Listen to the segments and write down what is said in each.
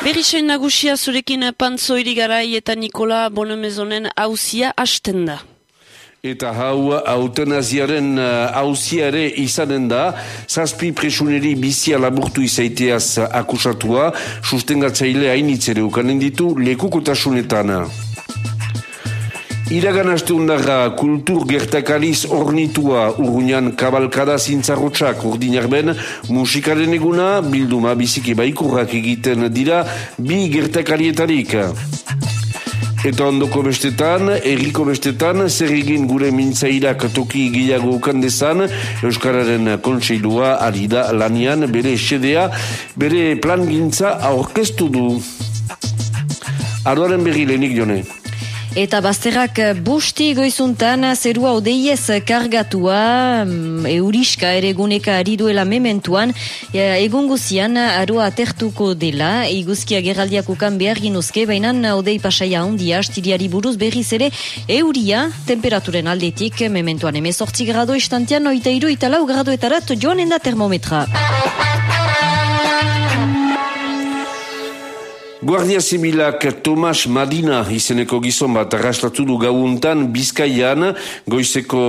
Berrisoin nagusia zurekin pantzo irigarai eta Nikola Bonemezonen hauzia hasten da. Eta hau, autanaziaren hauziare uh, izanen da, zazpi presuneri bizia laburtu izaiteaz akusatua, sustengatzaile hainitzere ukanen ditu lekukotasunetan. Iragan aste kultur gertakariz ornitua urruñan kabalkada zintzarrotxak urdinarben musikaren eguna bilduma biziki baikurrak egiten dira bi gertakarietarik. Eta ondoko bestetan, erriko bestetan, zer egin gure mintzairak toki gehiago ukandezan, Euskararen kontseilua ari da lanian bere esedea, bere plan gintza aurkeztu du. Ardoaren berri lehenik jone. Eta bazterrak busti goizuntan zerua odeiez kargatua mm, euriska ere guneka ari duela mementuan. Egun guzian aroa atertuko dela iguzkia geraldiak ukan behar ginuzke baina odei pasaia ondia astiriari buruz berriz ere euria temperaturen aldetik mementuan emezortzi grado istantian oita iru eta lau gradoetarat joanen da termometra Guardia Zibilak Tomas Madina izeneko gizon bat arrastatu du gauntan Bizkaian goizeko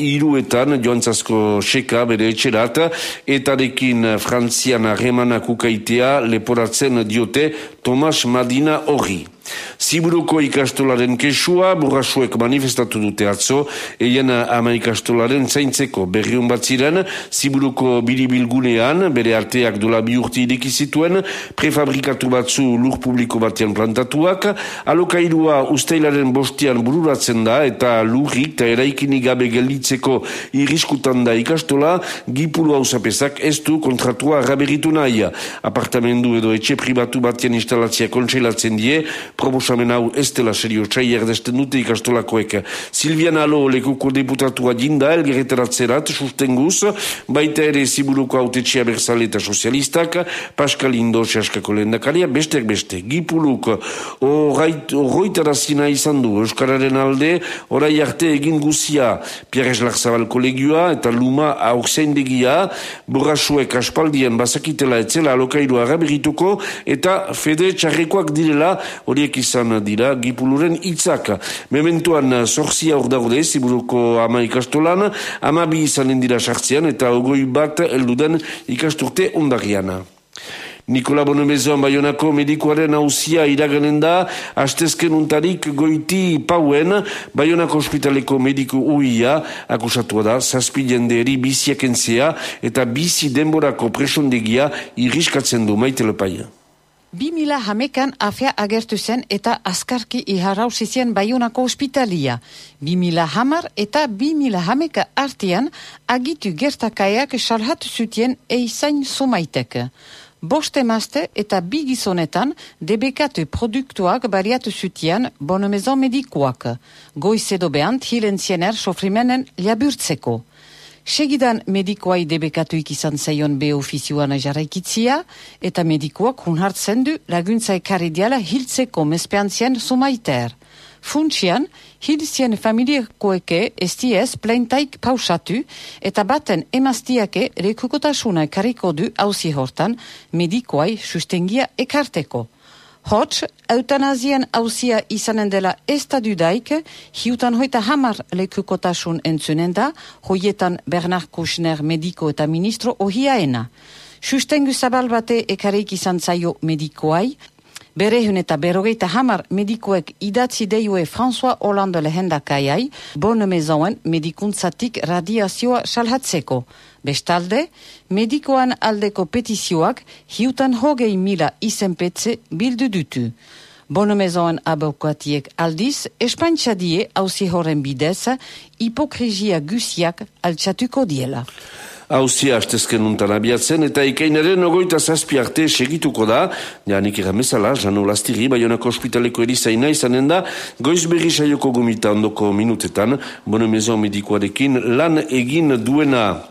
iruetan joantzazko seka bere etxerat eta dekin frantzian arremanak ukaitea leporatzen diote Tomas Madina horri. Ziburuko ikastolaren kesua burrasuek manifestatu dute atzo, eien ama ikastolaren zaintzeko berriun bat ziren, Ziburuko biribilgunean, bere arteak dola bi urti idekizituen, prefabrikatu batzu lur publiko batean plantatuak, alokairua usteilaren bostian bururatzen da, eta lurrik eta eraikinik gabe gelditzeko iriskutan da ikastola, gipulu hausapezak ez du kontratua raberitu nahi. Apartamendu edo etxe pribatu batean instalatzia kontseilatzen die, proposamen hau ez dela serio txai erdesten dute ikastolakoek. Silvian Alo lekuko deputatua jinda elgereteratzerat sustenguz, baita ere ziburuko autetxea berzale eta sozialistak, Pascal Indo seaskako lehendakaria, besteak beste, gipuluk horroitarazina izan du Euskararen alde, orai arte egin guzia Pierre Larzabal kolegioa eta Luma aurzaindegia, burrasuek aspaldien bazakitela etzela alokairu araberituko eta fede txarrekoak direla hori izan dira gipuluren hitzak. Mementuan zorzia hor daude ziburuko ama ikastolan, ama bi izanen dira sartzean eta ogoi bat elduden ikasturte ondariana. Nikola Bonemezoan Bayonako medikoaren hausia iraganen da, hastezken untarik goiti pauen, Bayonako ospitaleko mediko uia, akusatua da, zazpi jendeeri biziak entzea eta bizi denborako presondegia iriskatzen du maite lepaia. Bi mila hamekan afea agertu zen eta askarki iharauzi zen baiunako ospitalia. Bi mila hamar eta bi mila hameka artian agitu gertakaiak salhatu zutien eizain sumaitek. Boste mazte eta bi gizonetan debekatu produktuak bariatu zutien bonomezon medikuak. Goizedo behant hilen ziener sofrimenen liaburtzeko. Segidan medikoai debekatuik izan zaion be ofizioan jarraikitzia, eta medikoak hunhartzen du laguntza ekarri diala hiltzeko mespeantzien sumaiter. Funtsian, hilzien familiekoeke estiez pleintaik pausatu eta baten emaztiake rekukotasuna ekarriko du hauzi hortan medikoai sustengia ekarteko. Hots, eutanazien hausia izanen dela ez da dudaik, hiutan hoita hamar lekukotasun entzunen da, hoietan Bernard Kushner mediko eta ministro ohiaena. Sustengu zabal bate ekareik izan zaio medikoai, Berehun eta berogeita hamar medikoek idatzi deioe François Hollande lehendakaiai, bon mezoen medikuntzatik radiazioa salhatzeko. Bestalde, medikoan aldeko petizioak hiutan hogei mila izenpetze bildu dutu. Bonomezoan abokatiek aldiz, espantxadie hausi horren bidez, hipokrizia gusiak altxatuko diela. Hauzia hastezken untan abiatzen eta ikainaren ogoita zazpi arte segituko da, janik erramezala, jano lastiri, baionako ospitaleko erizaina izanen da, goiz berri saioko gomita ondoko minutetan, bono medikoarekin lan egin duena.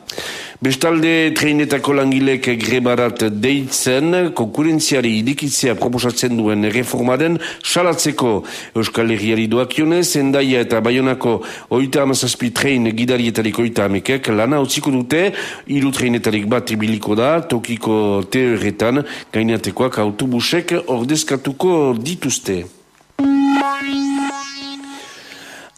Bestalde treinetako langilek grebarat deitzen, konkurentziari idikitzea proposatzen duen reformaren salatzeko Euskal Herriari doakionez, endaia eta baionako oita amazazpi trein gidarietarik oita amekek lana utziko dute, iru treinetarik bat ibiliko da, tokiko teoretan, gainatekoak autobusek ordezkatuko dituzte.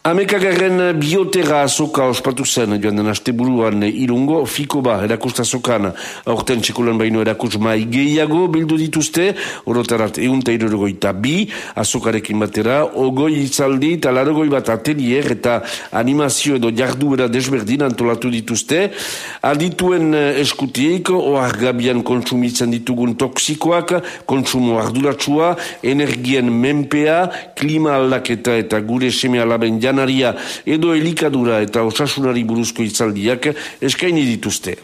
Amekagarren biotera azoka ospatu zen, joan den aste buruan irungo, fiko ba, erakusta azokan, aurten txekulan baino erakus mai gehiago bildu dituzte, orotarat egun ta bi, azokarekin batera, ogoi itzaldi, talarogoi bat atelier eta animazio edo jarduera desberdin antolatu dituzte, adituen eskutik, oar gabian kontsumitzen ditugun toksikoak, kontsumo arduratsua, energien menpea, klima aldaketa eta gure seme alaben jan janaria edo elikadura eta osasunari buruzko itzaldiak eskaini dituzte.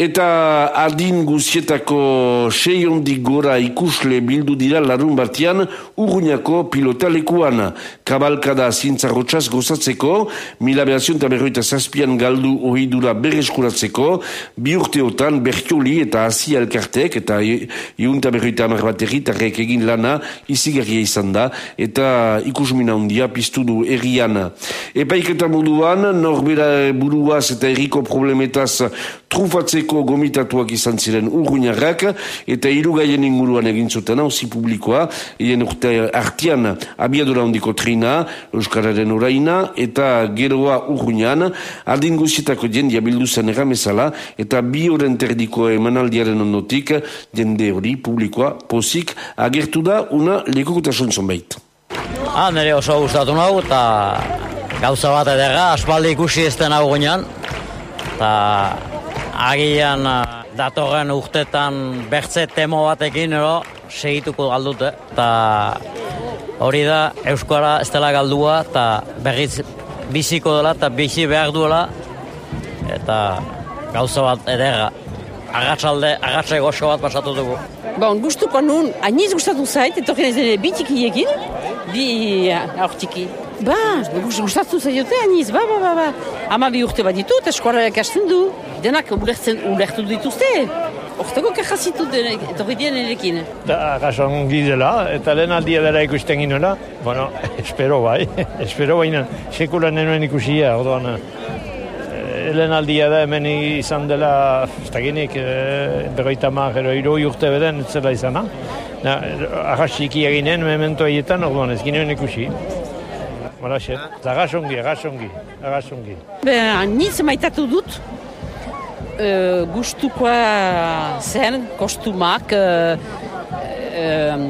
Eta adin guzietako seiondik gora ikusle bildu dira larun batian urruñako pilotalekuan. Kabalkada zintzarrotxaz gozatzeko, mila behazion eta berroita zazpian galdu ohidura berreskuratzeko, bi urteotan bertioli eta hasi elkartek eta iunta berroita amar baterritarrek egin lana izigarria izan da eta ikusmina hundia piztu du errian. Epaiketa moduan, norbera buruaz eta erriko problemetaz trufatzeko gomitatuak izan ziren urguinarrak eta irugaien inguruan egin zuten hauzi publikoa, hien urte artian abiadura hondiko trina, Euskararen oraina eta geroa urguinan, aldin guzietako jendia bildu zen erramezala eta bi horren terdiko emanaldiaren ondotik jende hori publikoa pozik agertu da una lekokutasun zonbait. Ah, nire oso gustatu nahu eta gauza bat edera, aspaldi ikusi ez den hau eta agian uh, datorren urtetan bertze temo batekin ero segituko galdute eta hori da Euskara ez dela galdua eta berriz biziko dela eta bizi behar duela eta gauza bat edera agatsalde, agatsa goxo bat pasatu dugu. Bon, gustuko nun, aniz gustatu zait, ez dene bitikiekin, bi aurtiki. Ba, gustatu zaiote aniz, ba, ba, ba, ba. Ama bi urte bat ditut, eskola ekasten du denak ulertzen ulertu dituzte. Ortego kajazitu denek, etorri dien erekin. Da, gason gizela, eta lehen aldia dara ikusten ginoela. Bueno, espero bai, espero baina sekulan nenuen ikusia, orduan. Eh, lehen aldia da hemen izan dela, ez genik, e, berroita marrero, iroi urte beden, ez zela izan, na, ahasiki eginen, memento haietan, orduan, ez ginen ikusi. Bara, xe, agasongi, agasongi, agasongi. Be, niz maitatu dut, uh, gustukoa zen, kostumak, uh, uh,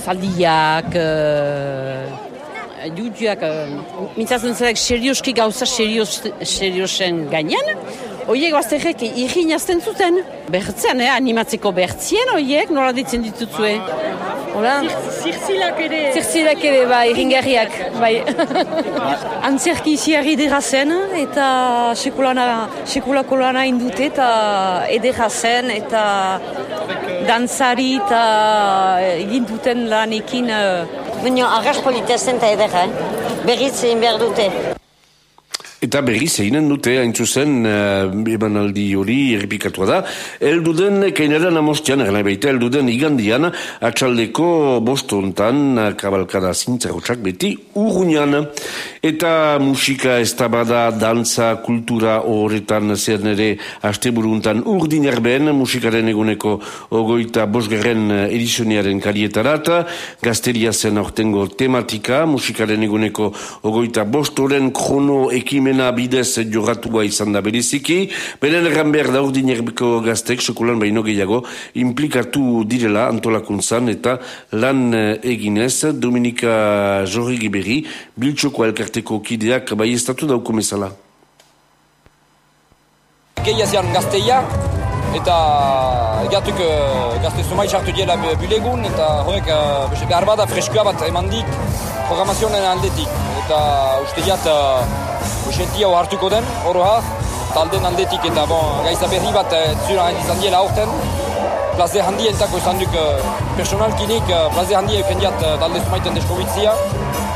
zaldiak, uh, judiak, uh, mintzatzen zerek serioski gauza serios, seriosen gainean, Oiek bazterrek irrin azten zuten. Bertzen, eh, animatzeko bertzien, oiek nola ditzen ditutzue. Hola? Zirzilak ere. Zirzilak ere, bai, ringarriak, bai. Antzerki iziarri edera zen, eta sekulana, sekulako lana indute, eta edera zen, eta dantzari, eta egin duten lanekin. Baina, arras politia zen eta edera, eh? berriz egin behar dute. Eta berri zeinen dute, hain zuzen, uh, emanaldi hori errepikatua da. Eldu den, kaineran amostian, erna baita, eldu den igandian, atxaldeko bostontan, kabalkada zintzarotxak beti, urruñan. Eta musika ez bada, dantza, kultura horretan zer nere haste urdin erben, musikaren eguneko ogoita bosgerren edizioniaren karietarat, gazteria zen aurtengo tematika, musikaren eguneko ogoita bostoren krono ekimen ekimena bidez jogatua izan da beriziki, beren erran behar da urdin erbiko gaztek, sokulan baino gehiago, implikatu direla antolakuntzan eta lan eh, eginez, Dominika Jorri Giberi, biltxoko elkarteko kideak bai estatu dauko mesala. Gehia zian gazteia, eta gatuk eh, gazte zumai sartu diela bulegun, eta horrek uh, behar bada freskoa bat eman dik programazionen aldetik. Eta uste diat, usentia hartuko den, oroa, talden aldetik eta bon, gaiza berri bat e, zura izan diela aurten. plaze handi entako izan duk uh, personalkinik uh, plaze handi euken diat uh, talde zumaiten deskobitzia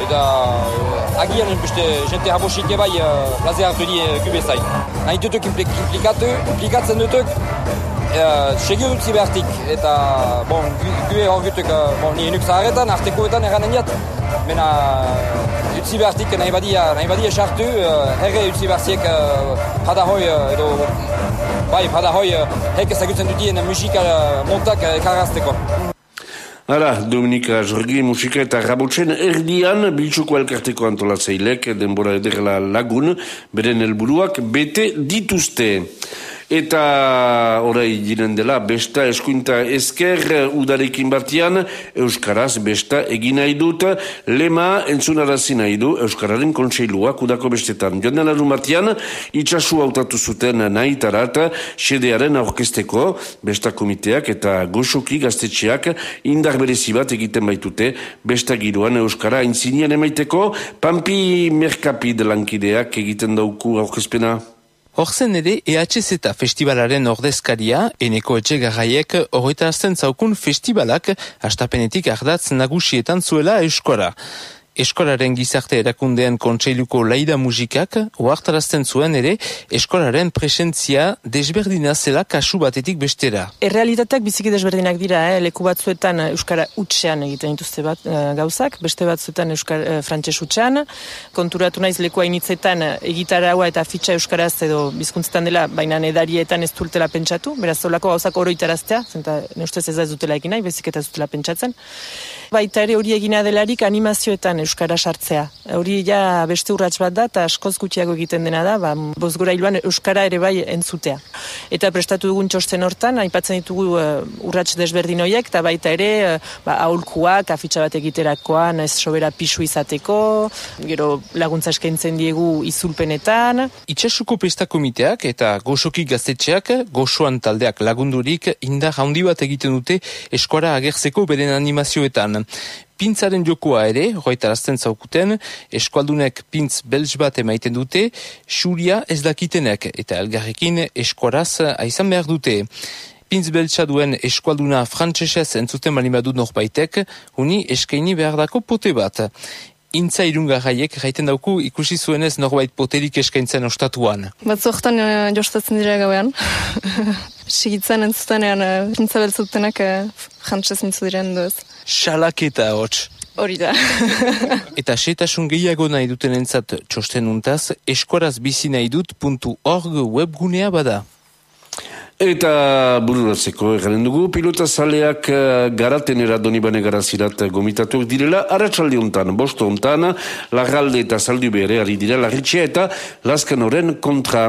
eta uh, agian beste jente habosik ebai uh, plaze hartu di uh, gube zain. Nahi dutuk implikatu, implikatzen dutuk uh, segi utzi behartik eta bon, gube hor gutuk, uh, bon, ni enuk zaharretan, artekoetan eranen jat, mena utzi behartik nahi badia, nahi badia sartu, uh, erre utzi behartiek uh, hadahoi uh, edo bai, hadahoi uh, hek ezagutzen dutien musika uh, montak uh, ekarazteko. Hala, Dominika Jorgi, musika eta rabotzen erdian, biltsuko elkarteko antolatzeilek, denbora ederla lagun, beren helburuak bete dituzte. Eta orai ginen dela, besta eskuinta esker udarekin batian, Euskaraz besta egin nahi dut, lema entzunarazi nahi du Euskararen kontseiluak udako bestetan. Joan dela batian, itxasu hautatu zuten nahi tarat, sedearen aurkesteko, besta komiteak eta goxoki gaztetxeak indar berezi bat egiten baitute, besta giroan Euskara intzinian emaiteko, Pampi Merkapid lankideak egiten dauku aurkezpena. Horzen ere EHZ festivalaren ordezkaria, eneko etxe garraiek horreta azten zaukun festivalak astapenetik ardatz nagusietan zuela euskora. Eskolaren gizarte erakundean kontseiluko laida musikak, oartarazten zuen ere, eskolaren presentzia desberdina zela kasu batetik bestera. Errealitateak biziki desberdinak dira, eh? leku batzuetan Euskara utxean egiten dituzte bat uh, gauzak, beste batzuetan Euskara uh, frantses utxean, konturatu naiz leku hainitzetan egitaraua eta fitxa Euskaraz edo bizkuntzetan dela, baina edarietan ez dutela pentsatu, beraz zolako gauzak oroitaraztea, zenta neustez ez da ez dutela egin nahi, bezik eta ez dutela pentsatzen. Baita ere hori egina delarik animazioetan Euskara sartzea. Hori ja beste urrats bat da, eta askoz gutxiago egiten dena da, ba, bozgora iluan Euskara ere bai entzutea. Eta prestatu dugun txosten hortan, aipatzen ditugu uh, urrats desberdin horiek, eta baita ere, uh, ba, aholkuak, afitxa bat egiterakoan, ez sobera pisu izateko, gero laguntza eskaintzen diegu izulpenetan. Itxasuko pesta komiteak eta goxoki gaztetxeak, goxoan taldeak lagundurik, indar handi bat egiten dute eskora agertzeko beren animazioetan. Pintzaren jokoa ere, roitarazten zaukuten, eskualdunek pintz belz bat emaiten dute, xuria ez dakitenek eta elgarrekin eskoraz aizan behar dute. Pintz beltsa duen eskualduna frantsesez entzuten balimadu norbaitek, uni eskaini behar dako pote bat. Intza irungarraiek gaiten dauku ikusi zuenez norbait poterik eskaintzen ostatuan. Batzuoktan uh, jostatzen dira gauean. Sigitzen entzutenean uh, pintza beltzutenak uh, frantsez mintzu diren duez. Salaketa hots. Hori da. Eta setasun gehiago nahi duten entzat txosten untaz, eskoraz bizi nahi dut puntu org webgunea bada. Eta bururatzeko egaren dugu, pilota zaleak uh, garatenera donibane garazirat gomitatuak direla, aratsalde hontan, bosto hontan, lagalde eta zaldu bere ari dira, larritxea eta laskan kontra